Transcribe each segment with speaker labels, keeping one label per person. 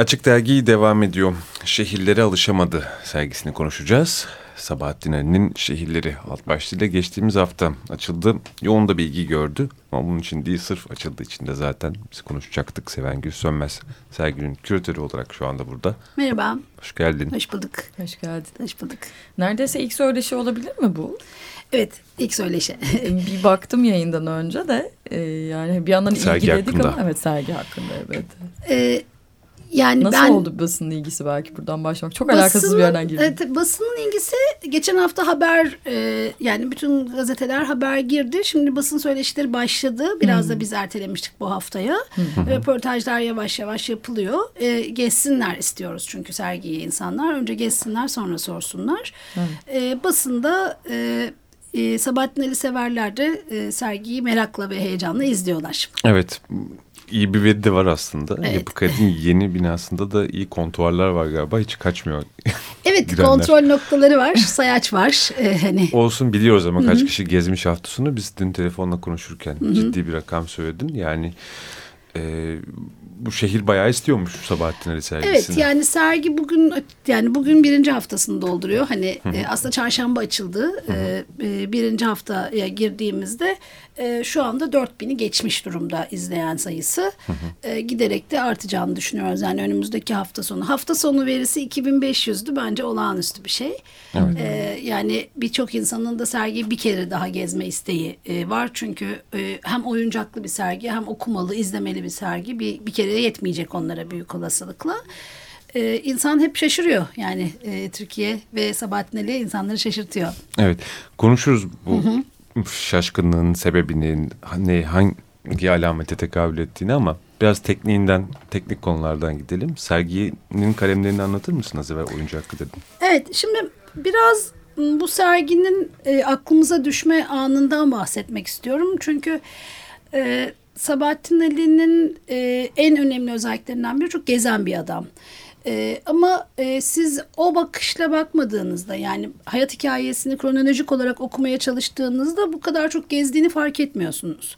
Speaker 1: Açık Dergi devam ediyor. Şehirlere alışamadı sergisini konuşacağız. Sabahattin Ali'nin Şehirleri alt başlığıyla geçtiğimiz hafta açıldı. Yoğun da bilgi gördü. Ama bunun için değil sırf açıldığı için de zaten biz konuşacaktık. Seven Gül Sönmez serginin küratörü olarak şu anda burada.
Speaker 2: Merhaba.
Speaker 1: Hoş geldin.
Speaker 2: Hoş bulduk.
Speaker 3: Hoş geldin.
Speaker 2: Hoş bulduk.
Speaker 3: Neredeyse ilk söyleşi olabilir mi bu?
Speaker 2: Evet ilk söyleşi.
Speaker 3: bir baktım yayından önce de e, yani bir yandan
Speaker 1: sergi
Speaker 3: ilgiledik
Speaker 1: hakkında.
Speaker 3: ama evet sergi hakkında evet.
Speaker 2: Ee, yani
Speaker 3: Nasıl
Speaker 2: ben,
Speaker 3: oldu basının ilgisi belki buradan başlamak? Çok alakasız bir yerden girdim.
Speaker 2: Evet, basının ilgisi geçen hafta haber e, yani bütün gazeteler haber girdi. Şimdi basın söyleşileri başladı. Biraz da biz ertelemiştik bu haftaya. Röportajlar yavaş yavaş yapılıyor. E, gezsinler istiyoruz çünkü sergiyi insanlar. Önce gezsinler sonra sorsunlar. E, basında e, e, Sabahattin Ali severler de e, sergiyi merakla ve heyecanla izliyorlar.
Speaker 1: Evet iyi bir veri de var aslında.
Speaker 2: Evet.
Speaker 1: Yapı Kredi'nin yeni binasında da iyi kontuarlar var galiba. Hiç kaçmıyor.
Speaker 2: Evet
Speaker 1: Girenler.
Speaker 2: kontrol noktaları var, sayaç var. E, hani
Speaker 1: Olsun biliyoruz ama kaç kişi gezmiş hafta sonu. Biz dün telefonla konuşurken ciddi bir rakam söyledin. Yani e, bu şehir bayağı istiyormuş Sabahattin Ali sergisini.
Speaker 2: Evet yani sergi bugün yani bugün birinci haftasını dolduruyor. Hani e, aslında çarşamba açıldı. E, e, birinci haftaya girdiğimizde e, şu anda 4000'i geçmiş durumda izleyen sayısı. E, giderek de artacağını düşünüyoruz. Yani önümüzdeki hafta sonu. Hafta sonu verisi 2500'dü bence olağanüstü bir şey. E, yani birçok insanın da sergiyi bir kere daha gezme isteği e, var. Çünkü e, hem oyuncaklı bir sergi hem okumalı, izlemeli bir sergi. Bir, bir kere yetmeyecek onlara büyük olasılıkla. E, insan hep şaşırıyor. Yani e, Türkiye ve Sabahattin Ali insanları şaşırtıyor.
Speaker 1: Evet konuşuruz bu şaşkınlığın sebebini ne hangi alamete tekabül ettiğini ama biraz tekniğinden teknik konulardan gidelim. Serginin kalemlerini anlatır mısın az evvel oyuncu hakkı dedin.
Speaker 2: Evet şimdi biraz bu serginin e, aklımıza düşme anından bahsetmek istiyorum. Çünkü e, Sabahattin Ali'nin e, en önemli özelliklerinden biri çok gezen bir adam. E, ama e, siz o bakışla bakmadığınızda yani hayat hikayesini kronolojik olarak okumaya çalıştığınızda bu kadar çok gezdiğini fark etmiyorsunuz.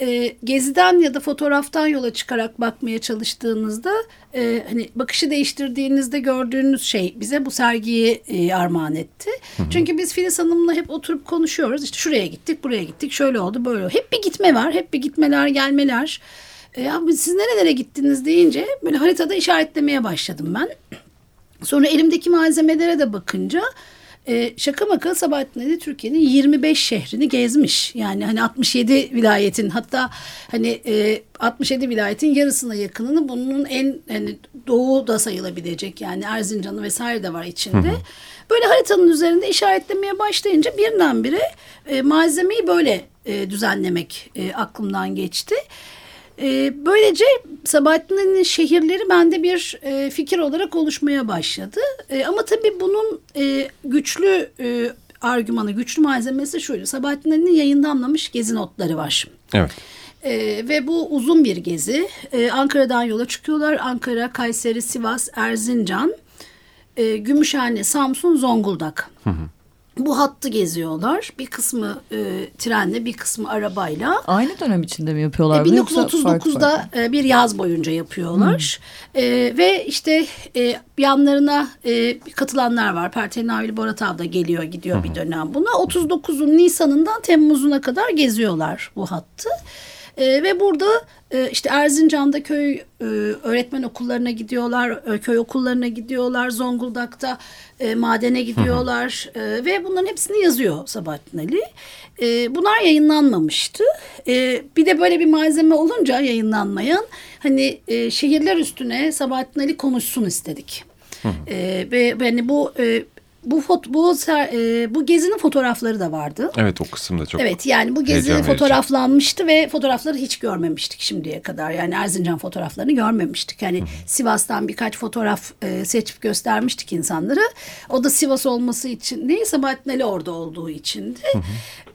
Speaker 2: E, geziden ya da fotoğraftan yola çıkarak bakmaya çalıştığınızda e, hani bakışı değiştirdiğinizde gördüğünüz şey bize bu sergiyi e, armağan etti. Çünkü biz Filiz Hanım'la hep oturup konuşuyoruz. İşte şuraya gittik, buraya gittik, şöyle oldu, böyle oldu. Hep bir gitme var, hep bir gitmeler, gelmeler. E, ya siz nerelere gittiniz deyince böyle haritada işaretlemeye başladım ben. Sonra elimdeki malzemelere de bakınca e, şaka maka Sabahattin Ali Türkiye'nin 25 şehrini gezmiş. Yani hani 67 vilayetin hatta hani e, 67 vilayetin yarısına yakınını bunun en hani doğu da sayılabilecek yani Erzincan'ı vesaire de var içinde. Böyle haritanın üzerinde işaretlemeye başlayınca birdenbire e, malzemeyi böyle e, düzenlemek e, aklımdan geçti. E, böylece Sabahattin Ali'nin şehirleri bende bir e, fikir olarak oluşmaya başladı. E, ama tabii bunun e, güçlü e, argümanı, güçlü malzemesi şuydu. Sabahattin Ali'nin yayınlanmamış gezi notları var.
Speaker 1: Evet.
Speaker 2: E, ve bu uzun bir gezi. E, Ankara'dan yola çıkıyorlar. Ankara, Kayseri, Sivas, Erzincan, e, Gümüşhane, Samsun, Zonguldak. Bu hattı geziyorlar. Bir kısmı e, trenle, bir kısmı arabayla.
Speaker 3: Aynı dönem içinde mi yapıyorlar?
Speaker 2: E,
Speaker 3: bunu yoksa farklı
Speaker 2: 1939'da
Speaker 3: farklı?
Speaker 2: e, bir yaz boyunca yapıyorlar. E, ve işte e, yanlarına e, katılanlar var. Pertenavili Boratav da geliyor gidiyor bir dönem buna. 39'un Nisan'ından Temmuz'una kadar geziyorlar bu hattı. E, ve burada işte Erzincan'da köy e, öğretmen okullarına gidiyorlar, e, köy okullarına gidiyorlar, Zonguldak'ta e, madene gidiyorlar e, ve bunların hepsini yazıyor Sabahattin Ali. Bunlar yayınlanmamıştı. Bir de böyle bir malzeme olunca yayınlanmayan hani şehirler üstüne Sabahattin Ali konuşsun istedik. E, ve hani bu bu fot bu e, bu gezinin fotoğrafları da vardı.
Speaker 1: Evet o kısım da çok
Speaker 2: Evet yani bu gezi
Speaker 1: heyecan
Speaker 2: fotoğraflanmıştı ve fotoğrafları hiç görmemiştik şimdiye kadar. Yani Erzincan fotoğraflarını görmemiştik. Yani Sivas'tan birkaç fotoğraf e, seçip göstermiştik insanlara. O da Sivas olması için değil Sabahattin Ali orada olduğu içindi.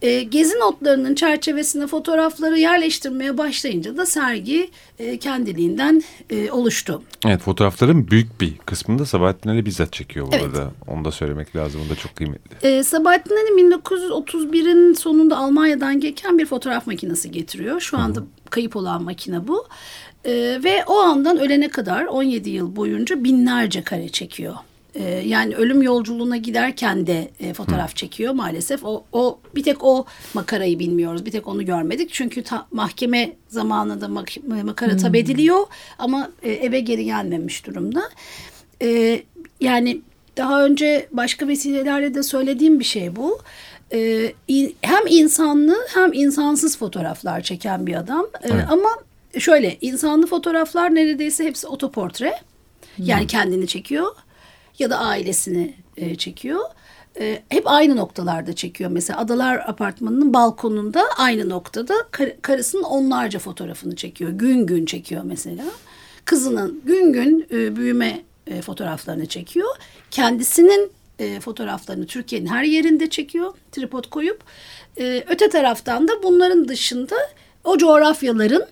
Speaker 2: E, gezi notlarının çerçevesine fotoğrafları yerleştirmeye başlayınca da sergi e, kendiliğinden e, oluştu.
Speaker 1: Evet fotoğrafların büyük bir kısmını da Sabahattin Ali bizzat çekiyor bu
Speaker 2: Evet.
Speaker 1: arada. Onu da söylemek lazım. O da çok kıymetli.
Speaker 2: E, Sabahattin Ali 1931'in sonunda Almanya'dan gelen bir fotoğraf makinesi getiriyor. Şu anda kayıp olan makine bu. E, ve o andan ölene kadar 17 yıl boyunca binlerce kare çekiyor. E, yani ölüm yolculuğuna giderken de e, fotoğraf çekiyor maalesef. O, o bir tek o makarayı bilmiyoruz. Bir tek onu görmedik. Çünkü ta, mahkeme zamanında mak makara tab ediliyor ama e, eve geri gelmemiş durumda. E, yani daha önce başka vesilelerle de söylediğim bir şey bu. Ee, hem insanlı hem insansız fotoğraflar çeken bir adam. Ee, evet. Ama şöyle insanlı fotoğraflar neredeyse hepsi otoportre. Yani hmm. kendini çekiyor ya da ailesini e, çekiyor. E, hep aynı noktalarda çekiyor. Mesela Adalar Apartmanı'nın balkonunda aynı noktada kar, karısının onlarca fotoğrafını çekiyor. Gün gün çekiyor mesela. Kızının gün gün e, büyüme e, fotoğraflarını çekiyor. Kendisinin e, fotoğraflarını Türkiye'nin her yerinde çekiyor. Tripod koyup. E, öte taraftan da bunların dışında o coğrafyaların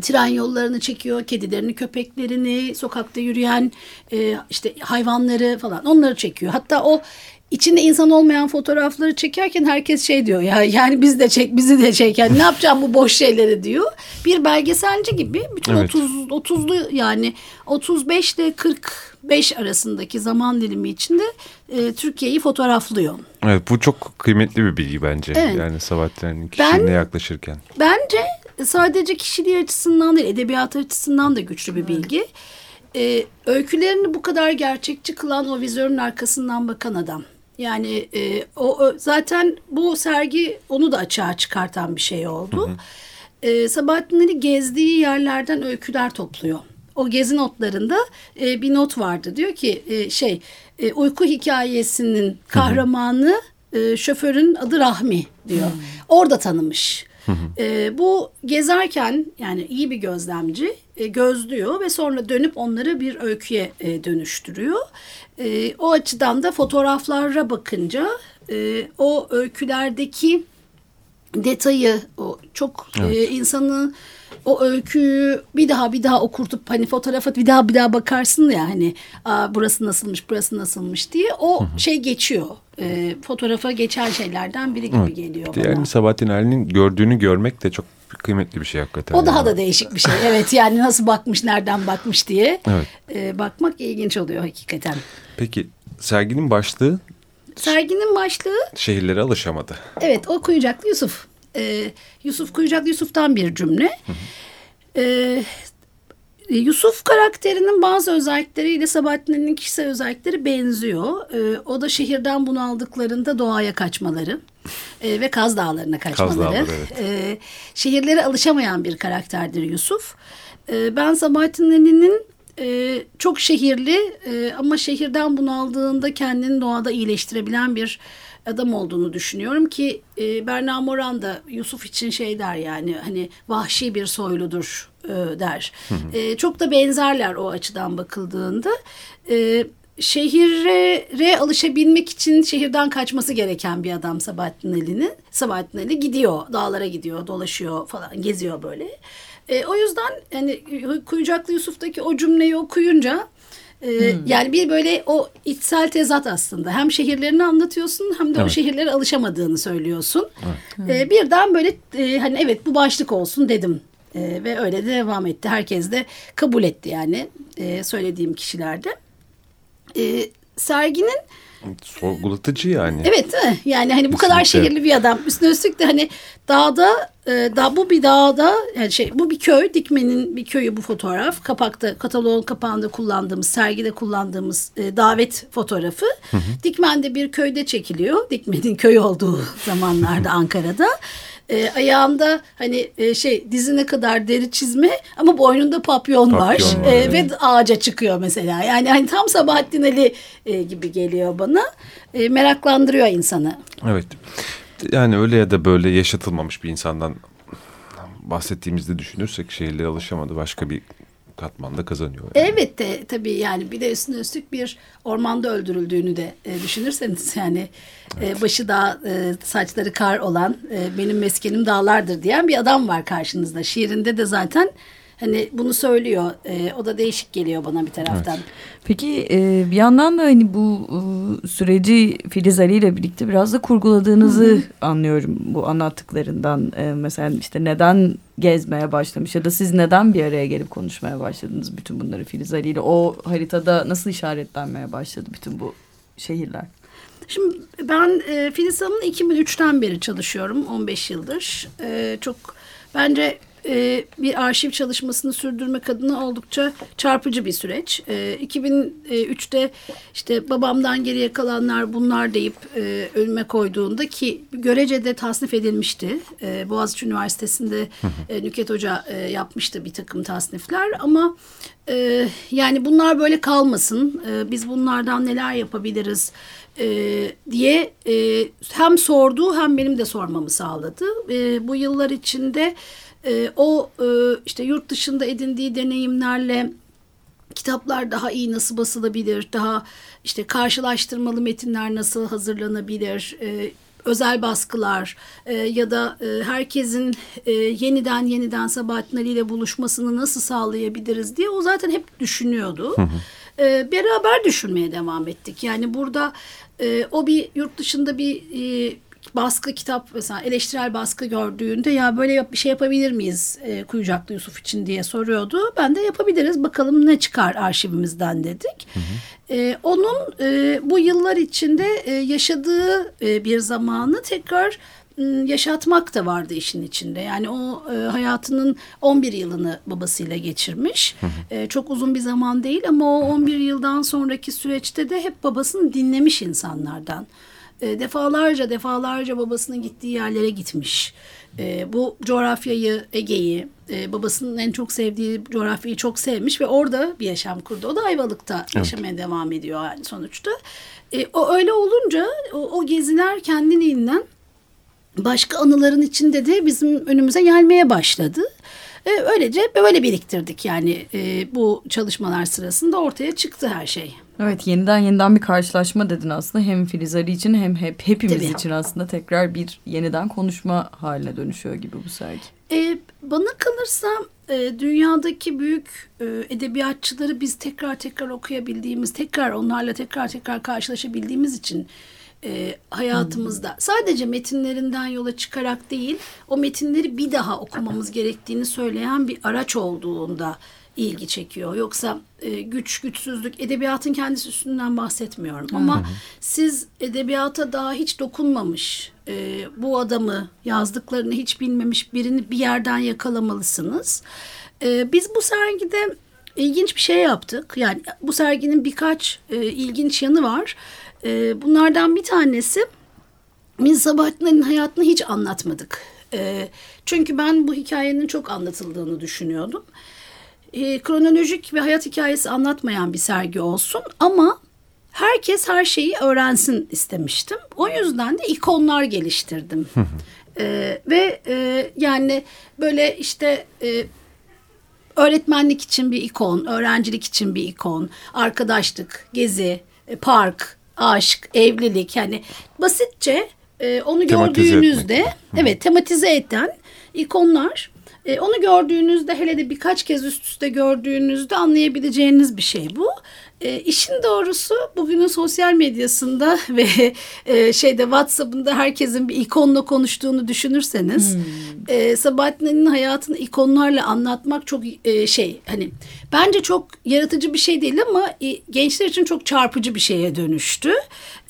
Speaker 2: tren yollarını çekiyor, kedilerini, köpeklerini, sokakta yürüyen e, işte hayvanları falan onları çekiyor. Hatta o içinde insan olmayan fotoğrafları çekerken herkes şey diyor ya yani biz de çek bizi de çek yani ne yapacağım bu boş şeyleri diyor. Bir belgeselci gibi bütün evet. 30 30'lu yani 35 ile 45 arasındaki zaman dilimi içinde e, Türkiye'yi fotoğraflıyor.
Speaker 1: Evet bu çok kıymetli bir bilgi bence. Evet. Yani Sabahattin'in kişiliğine ben, yaklaşırken.
Speaker 2: Bence sadece kişiliği açısından değil edebiyat açısından da güçlü bir bilgi. E, öykülerini bu kadar gerçekçi kılan o vizörün arkasından bakan adam. Yani e, o, zaten bu sergi onu da açığa çıkartan bir şey oldu. Hı hı. E, Sabahattin Ali gezdiği yerlerden öyküler topluyor. O gezi notlarında e, bir not vardı. Diyor ki e, şey e, uyku hikayesinin kahramanı e, şoförün adı Rahmi diyor. Hı. Orada tanımış. E, bu gezerken yani iyi bir gözlemci e, gözlüyor ve sonra dönüp onları bir öyküye e, dönüştürüyor. E, o açıdan da fotoğraflara bakınca e, o öykülerdeki detayı o çok e, evet. e, insanı o öyküyü bir daha bir daha okurtup hani fotoğrafa bir daha bir daha bakarsın ya hani Aa, burası nasılmış burası nasılmış diye o hı hı. şey geçiyor. E, fotoğrafa geçen şeylerden biri gibi evet. geliyor bana.
Speaker 1: Yani Sabahattin Ali'nin gördüğünü görmek de çok kıymetli bir şey hakikaten.
Speaker 2: O daha yani. da değişik bir şey. Evet yani nasıl bakmış, nereden bakmış diye evet. e, bakmak ilginç oluyor hakikaten.
Speaker 1: Peki serginin başlığı?
Speaker 2: Serginin başlığı?
Speaker 1: Şehirlere alışamadı.
Speaker 2: Evet o Kuyucaklı Yusuf. Ee, Yusuf Kuyucaklı Yusuf'tan bir cümle. Ee, Yusuf karakterinin bazı özellikleriyle Sabahattin'in kişisel özellikleri benziyor. Ee, o da şehirden bunu aldıklarında doğaya kaçmaları e, ve Kaz Dağları'na kaçmaları. Kaz Dağları, evet. e, şehirlere alışamayan bir karakterdir Yusuf. E, ben Sabahattin'in e, çok şehirli e, ama şehirden bunu aldığında kendini doğada iyileştirebilen bir adam olduğunu düşünüyorum ki e, Berna Moran da Yusuf için şey der yani hani vahşi bir soyludur e, der. Hı hı. E, çok da benzerler o açıdan bakıldığında. E, şehire alışabilmek için şehirden kaçması gereken bir adam Sabahattin Ali'nin. Sabahattin Ali gidiyor, dağlara gidiyor, dolaşıyor falan, geziyor böyle. E, o yüzden yani Kuyucaklı Yusuf'taki o cümleyi okuyunca e, hmm. yani bir böyle o içsel tezat aslında. Hem şehirlerini anlatıyorsun hem de evet. o şehirlere alışamadığını söylüyorsun. Evet. E, birden böyle e, hani evet bu başlık olsun dedim. E, ve öyle de devam etti. Herkes de kabul etti yani e, söylediğim kişilerde. E, serginin
Speaker 1: sorgulatıcı yani.
Speaker 2: Evet yani hani bu kadar şehirli bir adam. Üstüne üstlük de hani dağda e, da bu bir dağda yani şey bu bir köy. Dikmen'in bir köyü bu fotoğraf. Kapakta kataloğun kapağında kullandığımız sergide kullandığımız e, davet fotoğrafı. Hı hı. Dikmen'de bir köyde çekiliyor. Dikmen'in köy olduğu zamanlarda Ankara'da e, ayağında hani e, şey dizine kadar deri çizme ama boynunda papyon, papyon var, var e, ve ağaca çıkıyor mesela. Yani hani tam Sabahattin Ali e, gibi geliyor bana. E, meraklandırıyor insanı.
Speaker 1: Evet. Yani öyle ya da böyle yaşatılmamış bir insandan bahsettiğimizde düşünürsek şehirlere alışamadı. Başka bir katmanda kazanıyor.
Speaker 2: Yani. Evet de tabii yani bir de üstüne üstlük bir ormanda öldürüldüğünü de e, düşünürseniz yani e, evet. e, başı dağ e, saçları kar olan e, benim meskenim dağlardır diyen bir adam var karşınızda. Şiirinde de zaten Hani bunu söylüyor. E, o da değişik geliyor bana bir taraftan. Evet.
Speaker 3: Peki e, bir yandan da hani bu e, süreci Filiz Ali ile birlikte biraz da kurguladığınızı Hı -hı. anlıyorum bu anlattıklarından. E, mesela işte neden gezmeye başlamış ya da siz neden bir araya gelip konuşmaya başladınız bütün bunları Filiz Ali ile? O haritada nasıl işaretlenmeye başladı bütün bu şehirler?
Speaker 2: Şimdi ben e, Filiz Hanım'ın 2003'ten beri çalışıyorum 15 yıldır. E, çok bence e, bir arşiv çalışmasını sürdürmek adına oldukça çarpıcı bir süreç. E, 2003'te işte babamdan geriye kalanlar bunlar deyip e, önüme koyduğunda ki görecede tasnif edilmişti. E, Boğaziçi Üniversitesi'nde e, Nüket Hoca e, yapmıştı bir takım tasnifler ama e, yani bunlar böyle kalmasın. E, biz bunlardan neler yapabiliriz? e, diye e, hem sordu hem benim de sormamı sağladı. E, bu yıllar içinde e, o e, işte yurt dışında edindiği deneyimlerle kitaplar daha iyi nasıl basılabilir, daha işte karşılaştırmalı metinler nasıl hazırlanabilir, e, özel baskılar e, ya da e, herkesin e, yeniden yeniden Sabahattin Ali ile buluşmasını nasıl sağlayabiliriz diye o zaten hep düşünüyordu. Hı hı. E, beraber düşünmeye devam ettik. Yani burada e, o bir yurt dışında bir e, baskı kitap mesela eleştirel baskı gördüğünde ya böyle bir şey yapabilir miyiz e, Kuyucaklı Yusuf için diye soruyordu. Ben de yapabiliriz bakalım ne çıkar arşivimizden dedik. Hı hı. E, onun e, bu yıllar içinde e, yaşadığı e, bir zamanı tekrar yaşatmak da vardı işin içinde. Yani o e, hayatının 11 yılını babasıyla geçirmiş. E, çok uzun bir zaman değil ama o 11 yıldan sonraki süreçte de hep babasını dinlemiş insanlardan. E, defalarca defalarca babasının gittiği yerlere gitmiş. E, bu coğrafyayı, Ege'yi, e, babasının en çok sevdiği coğrafyayı çok sevmiş ve orada bir yaşam kurdu. O da Ayvalık'ta evet. yaşamaya devam ediyor yani sonuçta. E, o öyle olunca o, o geziler kendiliğinden başka anıların içinde de bizim önümüze gelmeye başladı. E, öylece böyle biriktirdik yani e, bu çalışmalar sırasında ortaya çıktı her şey.
Speaker 3: Evet yeniden yeniden bir karşılaşma dedin aslında hem Filiz Ali için hem hep hepimiz Tabii. için aslında tekrar bir yeniden konuşma haline dönüşüyor gibi bu sergi.
Speaker 2: E, bana kalırsa e, dünyadaki büyük e, edebiyatçıları biz tekrar tekrar okuyabildiğimiz, tekrar onlarla tekrar tekrar karşılaşabildiğimiz için e, hayatımızda. Hmm. Sadece metinlerinden yola çıkarak değil, o metinleri bir daha okumamız gerektiğini söyleyen bir araç olduğunda ilgi çekiyor. Yoksa e, güç, güçsüzlük, edebiyatın kendisi üstünden bahsetmiyorum. Ama siz edebiyata daha hiç dokunmamış, e, bu adamı yazdıklarını hiç bilmemiş birini bir yerden yakalamalısınız. E, biz bu sergide ilginç bir şey yaptık. Yani bu serginin birkaç e, ilginç yanı var. E, bunlardan bir tanesi biz Sabahattin hayatını hiç anlatmadık. E, çünkü ben bu hikayenin çok anlatıldığını düşünüyordum e, kronolojik ve hayat hikayesi anlatmayan bir sergi olsun ama herkes her şeyi öğrensin istemiştim. O yüzden de ikonlar geliştirdim. e, ve e, yani böyle işte e, öğretmenlik için bir ikon, öğrencilik için bir ikon, arkadaşlık, gezi, e, park, aşk, evlilik yani basitçe e, onu tematize gördüğünüzde etmek. evet tematize eden ikonlar e, onu gördüğünüzde hele de birkaç kez üst üste gördüğünüzde anlayabileceğiniz bir şey bu. E, işin doğrusu bugünün sosyal medyasında ve e, şeyde WhatsApp'ında herkesin bir ikonla konuştuğunu düşünürseniz hmm. e, Sabahattin'in hayatını ikonlarla anlatmak çok e, şey hani bence çok yaratıcı bir şey değil ama e, gençler için çok çarpıcı bir şeye dönüştü.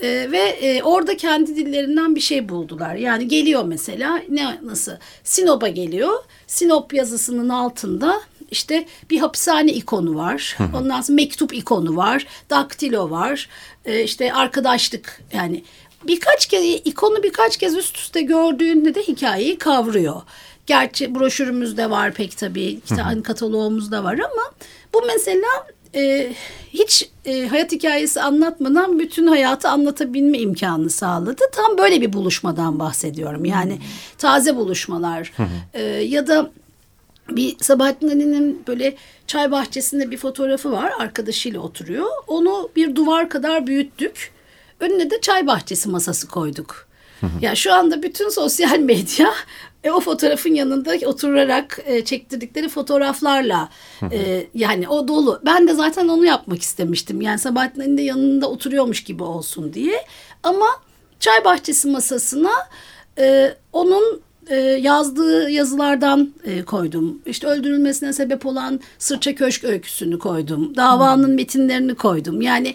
Speaker 2: E, ve e, orada kendi dillerinden bir şey buldular. Yani geliyor mesela ne nasıl Sinop'a geliyor. Sinop yazısının altında işte bir hapishane ikonu var. Ondan sonra mektup ikonu var. Daktilo var. E, işte arkadaşlık yani birkaç kez ikonu birkaç kez üst üste gördüğünde de hikayeyi kavruyor. Gerçi broşürümüzde var pek tabii. Kitabın kataloğumuzda var ama bu mesela e, hiç e, hayat hikayesi anlatmadan bütün hayatı anlatabilme imkanı sağladı. Tam böyle bir buluşmadan bahsediyorum. Yani taze buluşmalar e, ya da bir Sabahattin Ali'nin böyle çay bahçesinde bir fotoğrafı var. Arkadaşıyla oturuyor. Onu bir duvar kadar büyüttük. Önüne de çay bahçesi masası koyduk. ya şu anda bütün sosyal medya e, o fotoğrafın yanında oturarak e, çektirdikleri fotoğraflarla e, yani o dolu. Ben de zaten onu yapmak istemiştim. Yani Sabahattin'in de yanında oturuyormuş gibi olsun diye. Ama çay bahçesi masasına e, onun e, yazdığı yazılardan e, koydum. İşte öldürülmesine sebep olan Sırça Köşk öyküsünü koydum. Davanın metinlerini koydum. Yani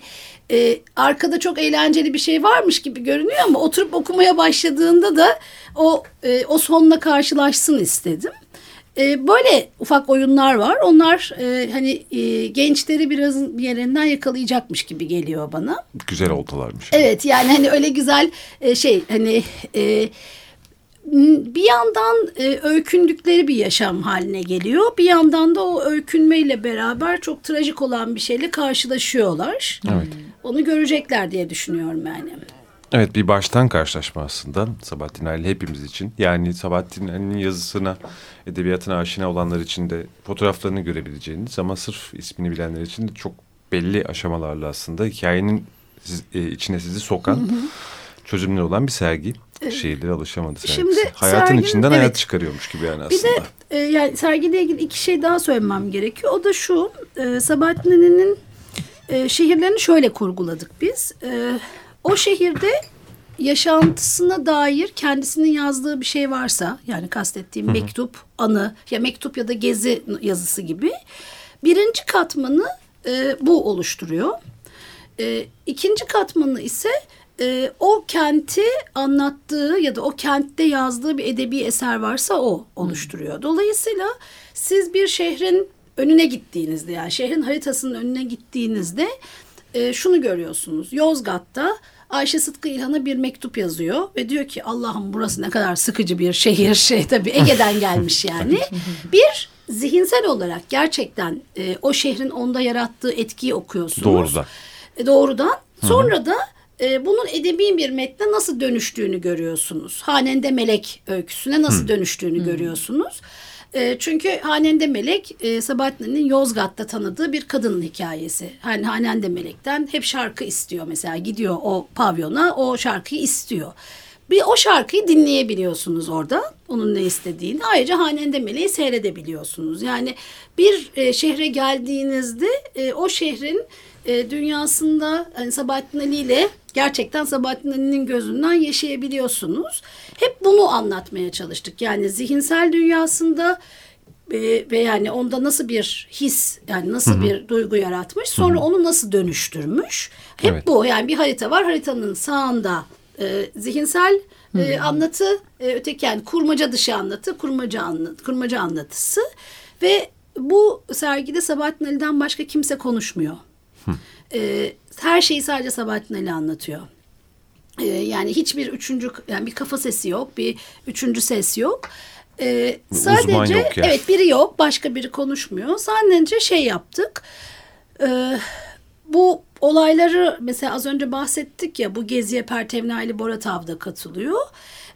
Speaker 2: e, arkada çok eğlenceli bir şey varmış gibi görünüyor ama oturup okumaya başladığında da o e, o sonla karşılaşsın istedim. E, böyle ufak oyunlar var. Onlar e, hani e, gençleri biraz bir yerinden yakalayacakmış gibi geliyor bana.
Speaker 1: Güzel oltalarmış.
Speaker 2: Evet yani hani öyle güzel e, şey hani e, bir yandan e, öykündükleri bir yaşam haline geliyor. Bir yandan da o öykünmeyle beraber çok trajik olan bir şeyle karşılaşıyorlar.
Speaker 1: Evet.
Speaker 2: Onu görecekler diye düşünüyorum yani.
Speaker 1: Evet bir baştan karşılaşma aslında Sabahattin Ali hepimiz için. Yani Sabahattin Ali'nin yazısına, edebiyatına aşina olanlar için de fotoğraflarını görebileceğiniz ama sırf ismini bilenler için de çok belli aşamalarla aslında hikayenin siz, e, içine sizi sokan, çözümleri olan bir sergi. Şehirlere alışamadı sergisi.
Speaker 2: Şimdi
Speaker 1: Hayatın içinden
Speaker 2: evet.
Speaker 1: hayat çıkarıyormuş gibi yani
Speaker 2: Bir
Speaker 1: aslında.
Speaker 2: de e, yani sergiyle ilgili iki şey daha söylemem gerekiyor. O da şu e, Sabahattin Ali'nin e, şehirlerini şöyle kurguladık biz. E, o şehirde yaşantısına dair kendisinin yazdığı bir şey varsa yani kastettiğim mektup, anı ya mektup ya da gezi yazısı gibi birinci katmanı e, bu oluşturuyor. E, ikinci katmanı ise e, o kenti anlattığı ya da o kentte yazdığı bir edebi eser varsa o oluşturuyor. Dolayısıyla siz bir şehrin önüne gittiğinizde yani şehrin haritasının önüne gittiğinizde e, şunu görüyorsunuz. Yozgat'ta Ayşe Sıtkı İlhan'a bir mektup yazıyor ve diyor ki Allah'ım burası ne kadar sıkıcı bir şehir şey tabii Ege'den gelmiş yani. bir zihinsel olarak gerçekten e, o şehrin onda yarattığı etkiyi okuyorsunuz.
Speaker 1: Doğrudan.
Speaker 2: E, doğrudan. Sonra da e, bunun edebi bir metne nasıl dönüştüğünü görüyorsunuz. Hanende Melek öyküsüne nasıl dönüştüğünü görüyorsunuz. E, çünkü Hanende Melek e, Sabahattin'in Yozgat'ta tanıdığı bir kadının hikayesi. Hani Hanende Melek'ten hep şarkı istiyor mesela gidiyor o pavyona o şarkıyı istiyor. Bir o şarkıyı dinleyebiliyorsunuz orada. Onun ne istediğini. Ayrıca Hanende Meleği seyredebiliyorsunuz. Yani bir e, şehre geldiğinizde e, o şehrin e, dünyasında hani Sabahattin Ali ile gerçekten Sabahattin Ali'nin gözünden yaşayabiliyorsunuz. Hep bunu anlatmaya çalıştık. Yani zihinsel dünyasında e, ve yani onda nasıl bir his yani nasıl bir duygu yaratmış sonra onu nasıl dönüştürmüş. Hep
Speaker 1: Evet.
Speaker 2: bu yani bir harita var haritanın sağında e, zihinsel e, anlatı e, öteki yani kurmaca dışı anlatı kurmaca anlatı kurmaca anlatısı ve bu sergide Sabahattin Ali'den başka kimse konuşmuyor. E, her şeyi sadece Sabahattin Ali anlatıyor. E, yani hiçbir üçüncü yani bir kafa sesi yok, bir üçüncü ses yok. E, sadece
Speaker 1: yok yani.
Speaker 2: evet biri yok, başka biri konuşmuyor. Sadece şey yaptık. E, olayları mesela az önce bahsettik ya bu geziye Pertevnali Boratav da katılıyor.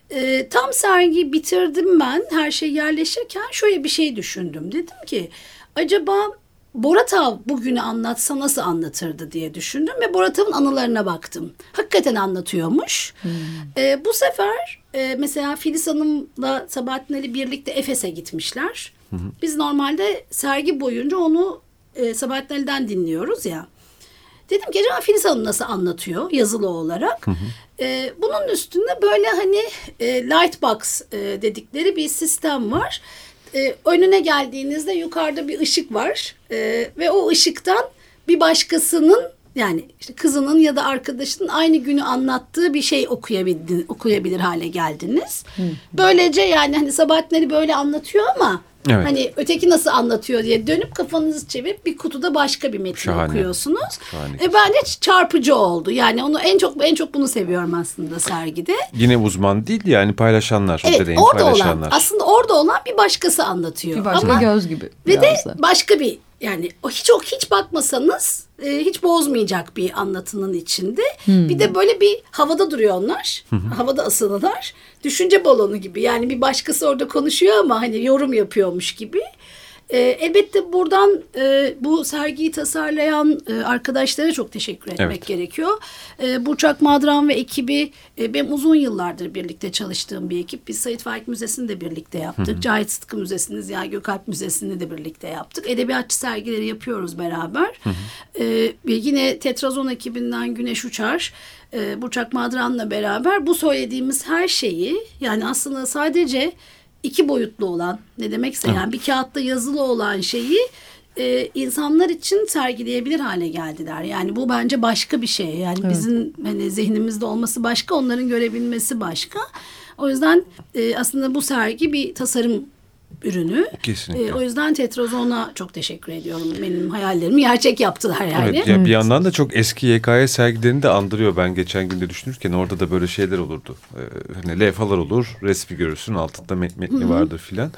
Speaker 2: E, tam sergi bitirdim ben her şey yerleşirken şöyle bir şey düşündüm. Dedim ki acaba Boratav bugünü anlatsa nasıl anlatırdı diye düşündüm ve Boratav'ın anılarına baktım. Hakikaten anlatıyormuş. E, bu sefer e, mesela Filiz Hanım'la Sabahattin Ali birlikte Efes'e gitmişler. Biz normalde sergi boyunca onu e, Sabahattin Ali'den dinliyoruz ya. Dedim ki acaba Filiz Hanım nasıl anlatıyor yazılı olarak. Ee, bunun üstünde böyle hani e, lightbox e, dedikleri bir sistem var. E, önüne geldiğinizde yukarıda bir ışık var E, ve o ışıktan bir başkasının yani işte kızının ya da arkadaşının aynı günü anlattığı bir şey okuyabildin, okuyabilir hale geldiniz. Böylece yani hani Sabahattin Ali böyle anlatıyor ama
Speaker 1: Evet.
Speaker 2: hani öteki nasıl anlatıyor diye dönüp kafanızı çevirip bir kutuda başka bir metin
Speaker 1: Şahane.
Speaker 2: okuyorsunuz.
Speaker 1: Şahane.
Speaker 2: E, bence çarpıcı oldu. Yani onu en çok en çok bunu seviyorum aslında sergide.
Speaker 1: Yine uzman değil yani paylaşanlar. o
Speaker 2: Evet orada olan
Speaker 1: paylaşanlar.
Speaker 2: aslında orada olan bir başkası anlatıyor.
Speaker 3: Bir başka
Speaker 2: Ama
Speaker 3: göz gibi.
Speaker 2: ve de
Speaker 3: da.
Speaker 2: başka bir yani o hiç o hiç bakmasanız e, hiç bozmayacak bir anlatının içinde. Bir de böyle bir havada duruyor onlar. havada asılılar. Düşünce balonu gibi. Yani bir başkası orada konuşuyor ama hani yorum yapıyormuş gibi. E, elbette buradan e, bu sergiyi tasarlayan e, arkadaşlara çok teşekkür etmek
Speaker 1: Evet.
Speaker 2: gerekiyor. E, Burçak Madran ve ekibi e, benim uzun yıllardır birlikte çalıştığım bir ekip. Biz Sait Faik Müzesi'ni de birlikte yaptık. Cahit Sıtkı Müzesi'ni, Ziya Gökalp Müzesi'ni de birlikte yaptık. Edebiyatçı sergileri yapıyoruz beraber. E, ve yine Tetrazon ekibinden Güneş Uçar, e, Burçak Madran'la beraber bu söylediğimiz her şeyi yani aslında sadece iki boyutlu olan ne demekse yani bir kağıtta yazılı olan şeyi e, insanlar için sergileyebilir hale geldiler. Yani bu bence başka bir şey. Yani bizim hani zihnimizde olması başka, onların görebilmesi başka. O yüzden e, aslında bu sergi bir tasarım ürünü.
Speaker 1: Kesinlikle.
Speaker 2: E, o yüzden Tetrozon'a çok teşekkür ediyorum. Benim hayallerimi gerçek yaptılar yani.
Speaker 1: Evet, ya bir yandan da çok eski YKS sergilerini de andırıyor. Ben geçen gün de düşünürken orada da böyle şeyler olurdu. Ee, hani levhalar olur, resmi görürsün, altında met metni vardır filan.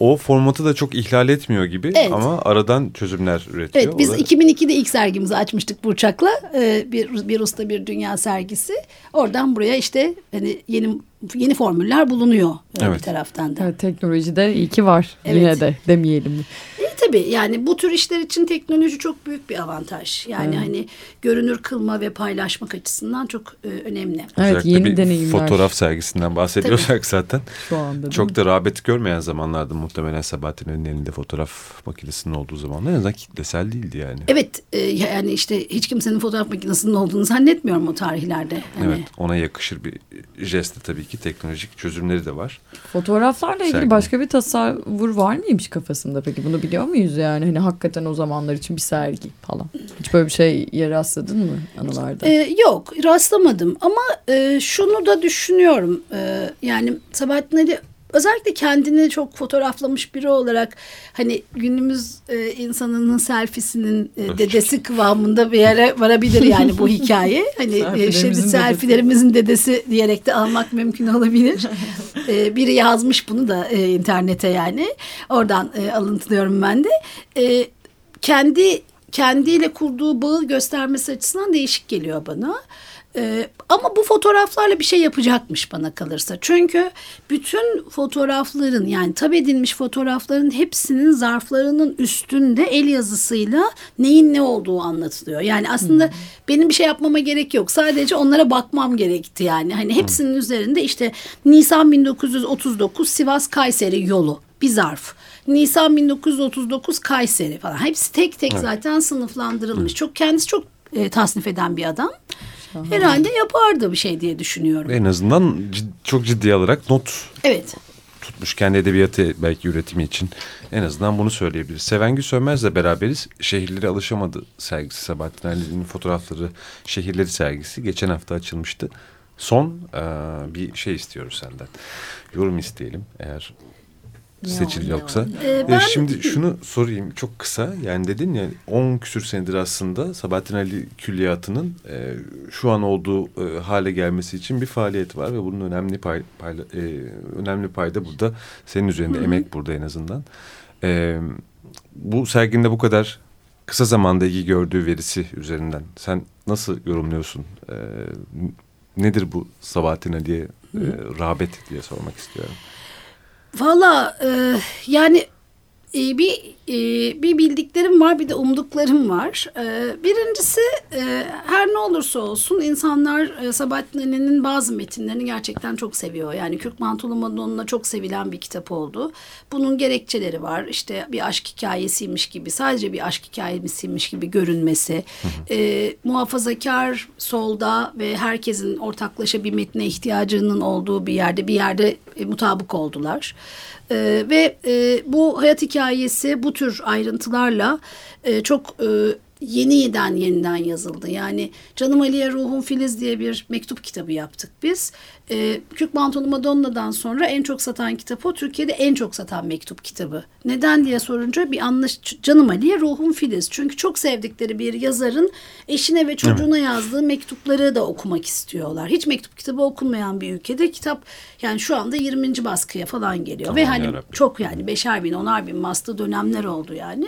Speaker 1: O formatı da çok ihlal etmiyor gibi
Speaker 2: Evet.
Speaker 1: ama aradan çözümler üretiyor.
Speaker 2: Evet biz
Speaker 1: da-
Speaker 2: 2002'de ilk sergimizi açmıştık Burçak'la. Ee, bir, bir usta bir dünya sergisi. Oradan buraya işte hani yeni yeni formüller bulunuyor e, bir
Speaker 1: Evet.
Speaker 2: taraftan da.
Speaker 3: Evet, teknolojide iyi ki var
Speaker 2: Evet.
Speaker 3: yine de demeyelim mi?
Speaker 2: Tabii yani bu tür işler için teknoloji çok büyük bir avantaj. Yani hani görünür kılma ve paylaşmak açısından çok e, önemli.
Speaker 3: Evet
Speaker 1: Özellikle
Speaker 3: yeni
Speaker 1: bir
Speaker 3: deneyimler
Speaker 1: fotoğraf sergisinden bahsediyorsak zaten
Speaker 3: şu anda.
Speaker 1: çok da rağbet görmeyen zamanlarda muhtemelen Sabahattin Ali'nin elinde fotoğraf makinesinin olduğu zamanlar en azından kitlesel değildi yani.
Speaker 2: Evet e, yani işte hiç kimsenin fotoğraf makinesinin olduğunu zannetmiyorum o tarihlerde. Hani,
Speaker 1: Evet ona yakışır bir jest de tabii ki teknolojik çözümleri de var.
Speaker 3: Fotoğraflarla ilgili
Speaker 1: Sergi.
Speaker 3: başka bir tasavvur var mıymış kafasında peki? Bunu biliyor muyuz yani? Hani hakikaten o zamanlar için bir sergi falan. Hiç böyle bir şey yer rastladın mı anılarda?
Speaker 2: Ee, yok rastlamadım ama e, şunu da düşünüyorum. Ee, yani Sabahattin Ali özellikle kendini çok fotoğraflamış biri olarak hani günümüz e, insanının selfiesinin e, dedesi kıvamında bir yere varabilir yani bu hikaye. Hani e,
Speaker 3: Selfielerimizin
Speaker 2: selfielerimizin dedesi diyerek de almak mümkün olabilir. Ee, biri yazmış bunu da e, internete yani. Oradan e, alıntılıyorum ben de. E, kendi kendiyle kurduğu bağı göstermesi açısından değişik geliyor bana. Ee, ama bu fotoğraflarla bir şey yapacakmış bana kalırsa. Çünkü bütün fotoğrafların yani tab edilmiş fotoğrafların hepsinin zarflarının üstünde el yazısıyla neyin ne olduğu anlatılıyor. Yani aslında benim bir şey yapmama gerek yok. Sadece onlara bakmam gerekti yani. Hani hepsinin üzerinde işte Nisan 1939 Sivas Kayseri yolu bir zarf. Nisan 1939 Kayseri falan. Hepsi tek tek zaten sınıflandırılmış. Çok kendisi çok e, tasnif eden bir adam. Herhalde yapardı bir şey diye düşünüyorum.
Speaker 1: En azından cid- çok ciddiye alarak not
Speaker 2: Evet.
Speaker 1: tutmuş kendi edebiyatı belki üretimi için. En azından bunu söyleyebiliriz. Sevengül Sönmez'le beraberiz. Şehirlere alışamadı sergisi Sabahattin Ali'nin fotoğrafları şehirleri sergisi geçen hafta açılmıştı. Son e, bir şey istiyoruz senden. Yorum isteyelim eğer seçil yoksa.
Speaker 2: Ee,
Speaker 1: E,
Speaker 2: ben-
Speaker 1: Şimdi şunu sorayım çok kısa. Yani dedin ya 10 küsür senedir aslında Sabahattin Ali Külliyatı'nın e, şu an olduğu e, hale gelmesi için bir faaliyet var ve bunun önemli pay, payla, e, önemli payda burada senin üzerinde emek burada en azından. E, bu serginde bu kadar kısa zamanda ilgi gördüğü verisi üzerinden sen nasıl yorumluyorsun? E, nedir bu Sabahattin Ali'ye e, rağbet diye sormak istiyorum.
Speaker 2: Valla e, yani e, bir e, bir bildiklerim var bir de umduklarım var. E, birincisi e, her ne olursa olsun insanlar e, Sabahattin Ali'nin bazı metinlerini gerçekten çok seviyor. Yani Kürk Mantolu Madonna çok sevilen bir kitap oldu. Bunun gerekçeleri var. İşte bir aşk hikayesiymiş gibi sadece bir aşk hikayesiymiş gibi görünmesi. E, muhafazakar solda ve herkesin ortaklaşa bir metne ihtiyacının olduğu bir yerde bir yerde e, mutabık oldular. Ee, ve e, bu hayat hikayesi bu tür ayrıntılarla e, çok e, yeniden yeniden yazıldı. Yani Canım Ali'ye Ruhum Filiz diye bir mektup kitabı yaptık biz. E, Kürk Mantolu Madonna'dan sonra en çok satan kitap o. Türkiye'de en çok satan mektup kitabı. Neden diye sorunca bir anlaş Canım Ali'ye Ruhum Filiz. Çünkü çok sevdikleri bir yazarın eşine ve çocuğuna yazdığı mektupları da okumak istiyorlar. Hiç mektup kitabı okunmayan bir ülkede kitap yani şu anda 20. baskıya falan geliyor. ve
Speaker 1: Aman
Speaker 2: hani
Speaker 1: yarabbim.
Speaker 2: çok yani beşer bin onar bin bastığı dönemler oldu yani.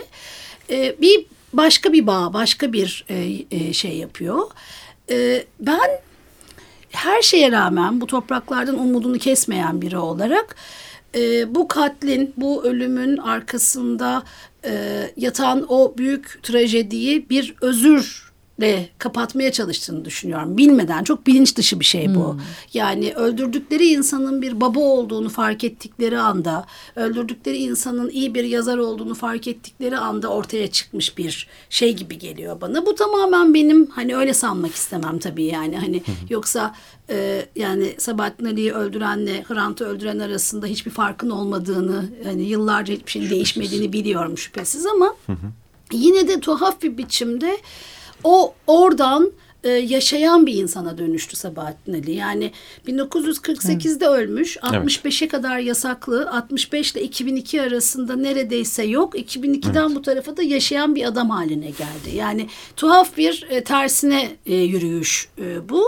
Speaker 2: Ee, bir başka bir bağ başka bir e, e, şey yapıyor. Ee, ben her şeye rağmen bu topraklardan umudunu kesmeyen biri olarak e, bu katlin, bu ölümün arkasında e, yatan o büyük trajediyi bir özür de kapatmaya çalıştığını düşünüyorum. Bilmeden çok bilinç dışı bir şey bu. Hmm. Yani öldürdükleri insanın bir baba olduğunu fark ettikleri anda, öldürdükleri insanın iyi bir yazar olduğunu fark ettikleri anda ortaya çıkmış bir şey gibi geliyor bana. Bu tamamen benim hani öyle sanmak istemem tabii yani hani yoksa e, yani Sabahattin Ali'yi öldürenle Hrant'ı öldüren arasında hiçbir farkın olmadığını, hani yıllarca hiçbir şeyin değişmediğini biliyorum şüphesiz ama yine de tuhaf bir biçimde o oradan e, yaşayan bir insana dönüştü Sabahattin Ali. Yani 1948'de evet. ölmüş. 65'e kadar yasaklı. 65 ile 2002 arasında neredeyse yok. 2002'den evet. bu tarafa da yaşayan bir adam haline geldi. Yani tuhaf bir e, tersine e, yürüyüş e, bu.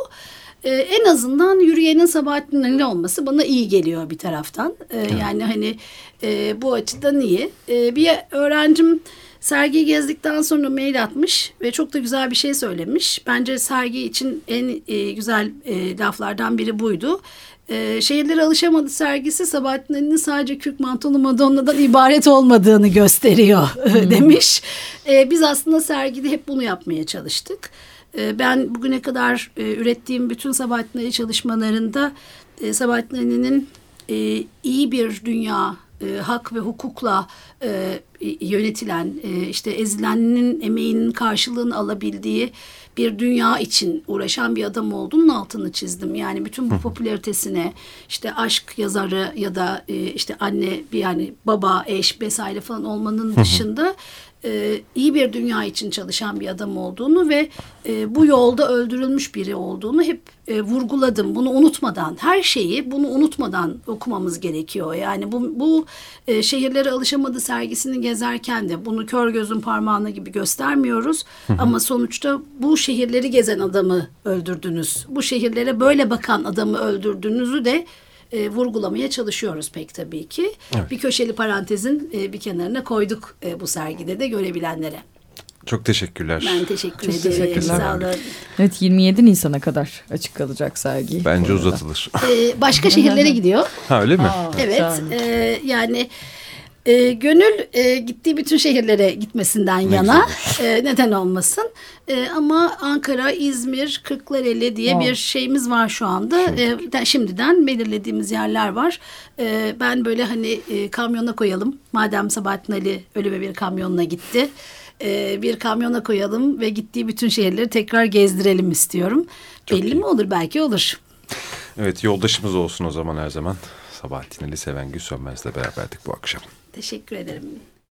Speaker 2: Ee, en azından yürüyenin Sabahattin Ali olması bana iyi geliyor bir taraftan. Ee, evet. Yani hani e, bu açıdan iyi. Ee, bir öğrencim Sergiyi gezdikten sonra mail atmış ve çok da güzel bir şey söylemiş. Bence sergi için en e, güzel e, laflardan biri buydu. E, şehirlere alışamadı sergisi Sabahattin Ali'nin sadece Kürk Mantolu Madonna'dan ibaret olmadığını gösteriyor hmm. demiş. E, biz aslında sergide hep bunu yapmaya çalıştık. E, ben bugüne kadar e, ürettiğim bütün Sabahattin Ali çalışmalarında e, Sabahattin Ali'nin e, iyi bir dünya e, hak ve hukukla e, yönetilen e, işte ezilenin emeğinin karşılığını alabildiği bir dünya için uğraşan bir adam olduğunun altını çizdim. Yani bütün bu popülaritesine işte aşk yazarı ya da e, işte anne bir yani baba, eş vesaire falan olmanın dışında e, iyi bir dünya için çalışan bir adam olduğunu ve e, bu yolda öldürülmüş biri olduğunu hep e, vurguladım. Bunu unutmadan, her şeyi bunu unutmadan okumamız gerekiyor. Yani bu, bu e, şehirlere alışamadı sergisini gezerken de bunu kör gözün parmağına gibi göstermiyoruz. Ama sonuçta bu şehirleri gezen adamı öldürdünüz. Bu şehirlere böyle bakan adamı öldürdüğünüzü de e, vurgulamaya çalışıyoruz pek tabii ki. Evet. Bir köşeli parantezin e, bir kenarına koyduk e, bu sergide de görebilenlere.
Speaker 1: Çok teşekkürler.
Speaker 2: Ben teşekkür Çok ederim. Teşekkürler. Sağ olun.
Speaker 3: Evet 27 Nisan'a kadar açık kalacak sergi.
Speaker 1: Bence uzatılır.
Speaker 2: Ee, başka şehirlere gidiyor.
Speaker 1: Ha öyle mi?
Speaker 2: Aa, evet. E, yani e, gönül e, gittiği bütün şehirlere gitmesinden ne yana e, neden olmasın. E, ama Ankara, İzmir, Kırklareli diye wow. bir şeyimiz var şu anda. Şimdi. E, şimdiden belirlediğimiz yerler var. E, ben böyle hani e, kamyona koyalım. Madem Sabahattin Ali ölüme bir kamyonla gitti. E, bir kamyona koyalım ve gittiği bütün şehirleri tekrar gezdirelim istiyorum. Çok Belli iyi. mi olur? Belki olur.
Speaker 1: Evet yoldaşımız olsun o zaman her zaman. Sabahattin Ali Sevengül Sönmez'le beraberdik bu akşam.
Speaker 2: Teşekkür ederim.